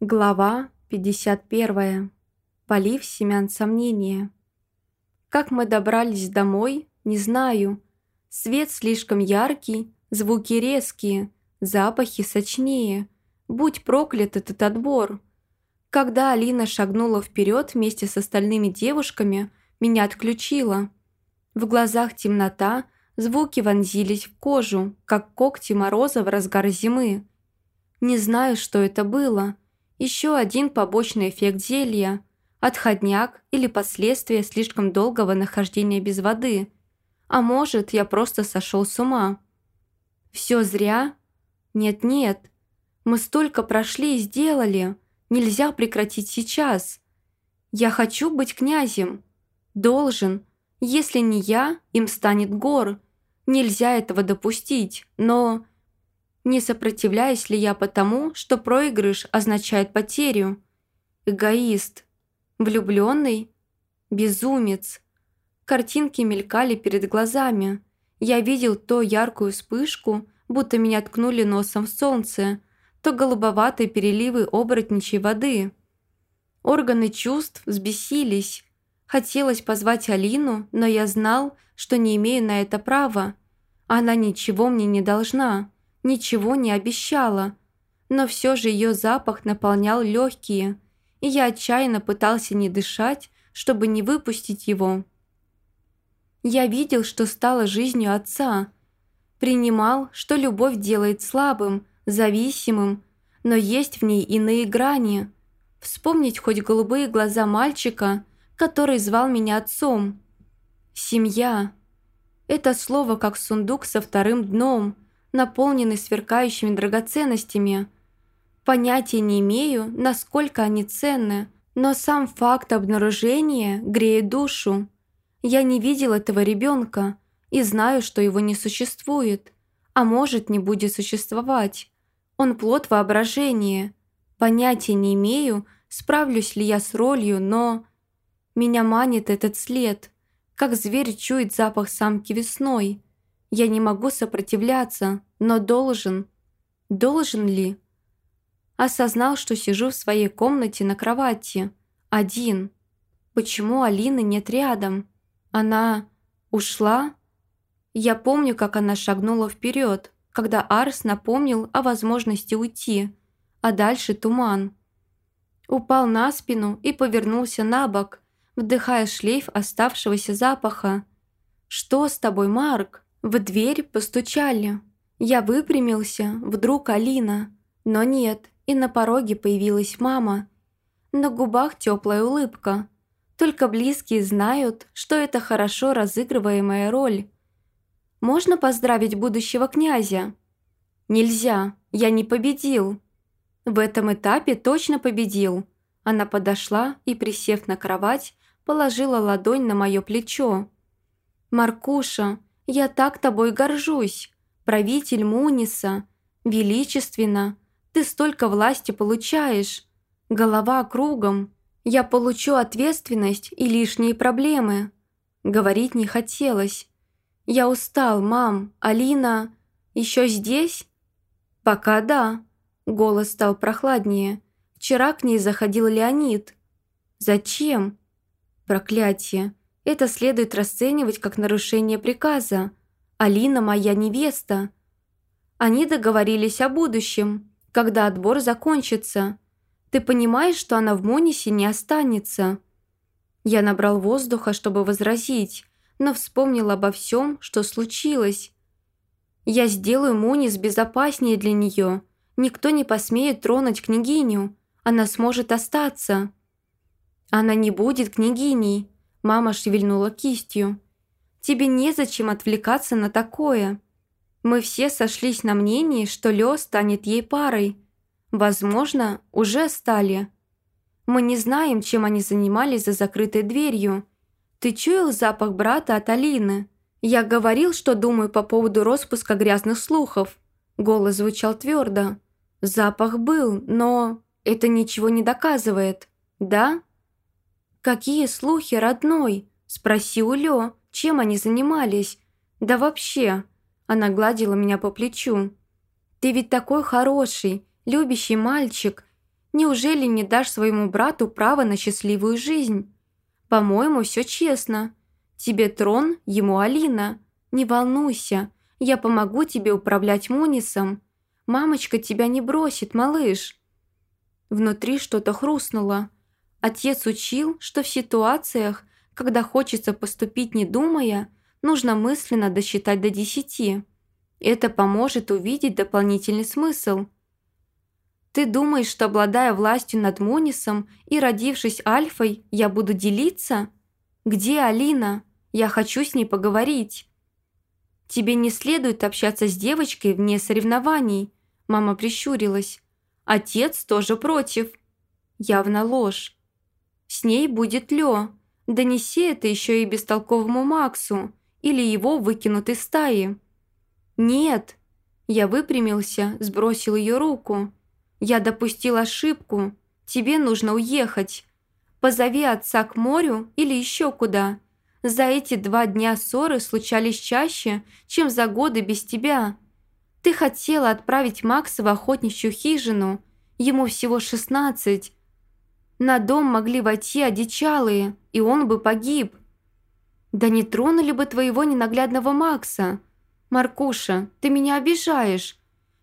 Глава 51. Полив семян сомнения. Как мы добрались домой, не знаю. Свет слишком яркий, звуки резкие, запахи сочнее. Будь проклят этот отбор. Когда Алина шагнула вперед вместе с остальными девушками, меня отключила. В глазах темнота, звуки вонзились в кожу, как когти мороза в разгар зимы. Не знаю, что это было – еще один побочный эффект зелья – отходняк или последствия слишком долгого нахождения без воды. А может, я просто сошел с ума. Все зря? Нет-нет. Мы столько прошли и сделали. Нельзя прекратить сейчас. Я хочу быть князем. Должен. Если не я, им станет гор. Нельзя этого допустить, но... Не сопротивляюсь ли я потому, что проигрыш означает потерю? Эгоист. Влюбленный? Безумец. Картинки мелькали перед глазами. Я видел то яркую вспышку, будто меня ткнули носом в солнце, то голубоватые переливы оборотничьей воды. Органы чувств взбесились. Хотелось позвать Алину, но я знал, что не имею на это права. Она ничего мне не должна ничего не обещала, но все же ее запах наполнял легкие, и я отчаянно пытался не дышать, чтобы не выпустить его. Я видел, что стало жизнью отца, принимал, что любовь делает слабым, зависимым, но есть в ней иные грани. Вспомнить хоть голубые глаза мальчика, который звал меня отцом. Семья. Это слово как сундук со вторым дном – наполненный сверкающими драгоценностями. Понятия не имею, насколько они ценны, но сам факт обнаружения греет душу. Я не видел этого ребенка и знаю, что его не существует, а может не будет существовать. Он плод воображения. Понятия не имею, справлюсь ли я с ролью, но... Меня манит этот след, как зверь чует запах самки весной – я не могу сопротивляться, но должен. Должен ли? Осознал, что сижу в своей комнате на кровати. Один. Почему Алины нет рядом? Она ушла? Я помню, как она шагнула вперед, когда Арс напомнил о возможности уйти, а дальше туман. Упал на спину и повернулся на бок, вдыхая шлейф оставшегося запаха. «Что с тобой, Марк?» В дверь постучали. Я выпрямился, вдруг Алина. Но нет, и на пороге появилась мама. На губах теплая улыбка. Только близкие знают, что это хорошо разыгрываемая роль. «Можно поздравить будущего князя?» «Нельзя, я не победил». «В этом этапе точно победил». Она подошла и, присев на кровать, положила ладонь на мое плечо. «Маркуша, я так тобой горжусь, правитель Муниса, величественно. Ты столько власти получаешь. Голова кругом. Я получу ответственность и лишние проблемы. Говорить не хотелось. Я устал, мам. Алина еще здесь? Пока да. Голос стал прохладнее. Вчера к ней заходил Леонид. Зачем? Проклятие. Это следует расценивать как нарушение приказа. Алина моя невеста. Они договорились о будущем, когда отбор закончится. Ты понимаешь, что она в Монисе не останется?» Я набрал воздуха, чтобы возразить, но вспомнил обо всем, что случилось. «Я сделаю Монис безопаснее для нее. Никто не посмеет тронуть княгиню. Она сможет остаться». «Она не будет княгиней», Мама шевельнула кистью. «Тебе незачем отвлекаться на такое. Мы все сошлись на мнении, что Лё станет ей парой. Возможно, уже стали. Мы не знаем, чем они занимались за закрытой дверью. Ты чуял запах брата от Алины? Я говорил, что думаю по поводу распуска грязных слухов». Голос звучал твердо. «Запах был, но это ничего не доказывает. Да?» «Какие слухи, родной?» – спросил Лё, чем они занимались. «Да вообще!» – она гладила меня по плечу. «Ты ведь такой хороший, любящий мальчик. Неужели не дашь своему брату право на счастливую жизнь? По-моему, все честно. Тебе трон, ему Алина. Не волнуйся, я помогу тебе управлять Мунисом. Мамочка тебя не бросит, малыш». Внутри что-то хрустнуло. Отец учил, что в ситуациях, когда хочется поступить не думая, нужно мысленно досчитать до десяти. Это поможет увидеть дополнительный смысл. Ты думаешь, что обладая властью над Мунисом и родившись Альфой, я буду делиться? Где Алина? Я хочу с ней поговорить. Тебе не следует общаться с девочкой вне соревнований. Мама прищурилась. Отец тоже против. Явно ложь. С ней будет Лё. Донеси это еще и бестолковому Максу или его выкинут из стаи. «Нет!» Я выпрямился, сбросил ее руку. «Я допустил ошибку. Тебе нужно уехать. Позови отца к морю или еще куда. За эти два дня ссоры случались чаще, чем за годы без тебя. Ты хотела отправить Макса в охотничью хижину. Ему всего шестнадцать. На дом могли войти одичалые, и он бы погиб. Да не тронули бы твоего ненаглядного Макса. «Маркуша, ты меня обижаешь.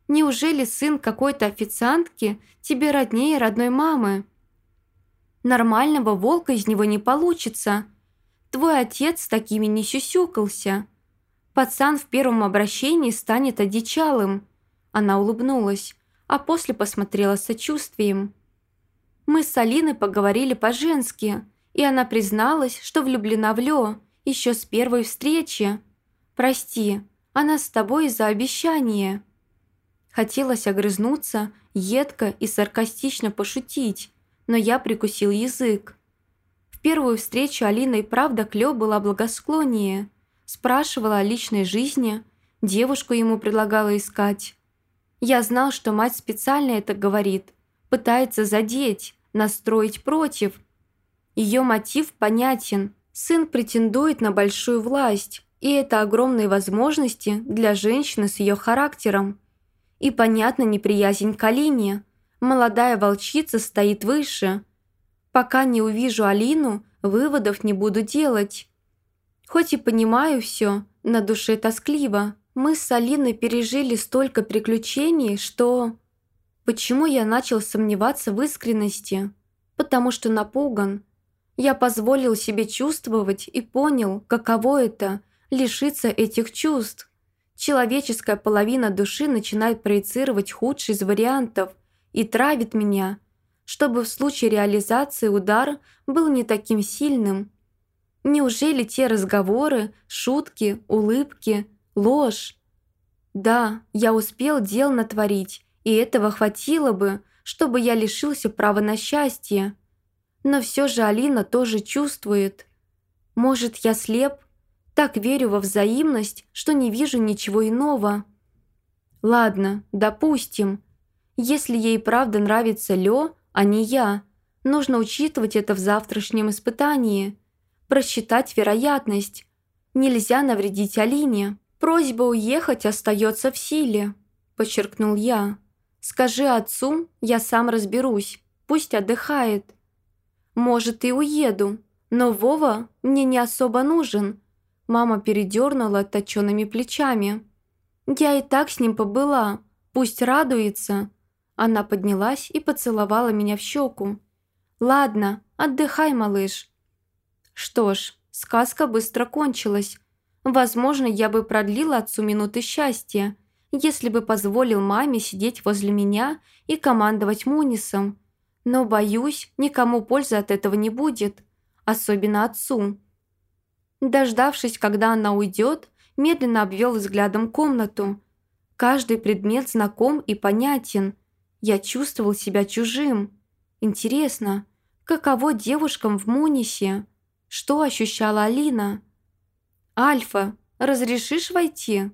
Неужели сын какой-то официантки тебе роднее родной мамы? Нормального волка из него не получится. Твой отец с такими не сюсюкался. Пацан в первом обращении станет одичалым». Она улыбнулась, а после посмотрела с сочувствием. «Мы с Алиной поговорили по-женски, и она призналась, что влюблена в Лё еще с первой встречи. Прости, она с тобой из-за обещания». Хотелось огрызнуться, едко и саркастично пошутить, но я прикусил язык. В первую встречу Алина и правда Клё была благосклоннее. Спрашивала о личной жизни, девушку ему предлагала искать. Я знал, что мать специально это говорит, пытается задеть, настроить против. Ее мотив понятен. Сын претендует на большую власть, и это огромные возможности для женщины с ее характером. И понятно неприязнь к Алине. Молодая волчица стоит выше. Пока не увижу Алину, выводов не буду делать. Хоть и понимаю все, на душе тоскливо. Мы с Алиной пережили столько приключений, что... Почему я начал сомневаться в искренности? Потому что напуган. Я позволил себе чувствовать и понял, каково это – лишиться этих чувств. Человеческая половина души начинает проецировать худший из вариантов и травит меня, чтобы в случае реализации удар был не таким сильным. Неужели те разговоры, шутки, улыбки, ложь? Да, я успел дел натворить, и этого хватило бы, чтобы я лишился права на счастье. Но все же Алина тоже чувствует. Может, я слеп, так верю во взаимность, что не вижу ничего иного. Ладно, допустим. Если ей правда нравится Лё, а не я, нужно учитывать это в завтрашнем испытании. Просчитать вероятность. Нельзя навредить Алине. Просьба уехать остается в силе, подчеркнул я. Скажи отцу, я сам разберусь. Пусть отдыхает. Может, и уеду, но Вова мне не особо нужен. Мама передернула точенными плечами. «Я и так с ним побыла. Пусть радуется». Она поднялась и поцеловала меня в щеку. «Ладно, отдыхай, малыш». Что ж, сказка быстро кончилась. Возможно, я бы продлила отцу минуты счастья, если бы позволил маме сидеть возле меня и командовать Мунисом. Но, боюсь, никому пользы от этого не будет, особенно отцу. Дождавшись, когда она уйдет, медленно обвел взглядом комнату. Каждый предмет знаком и понятен. Я чувствовал себя чужим. Интересно, каково девушкам в Мунисе? Что ощущала Алина? «Альфа, разрешишь войти?»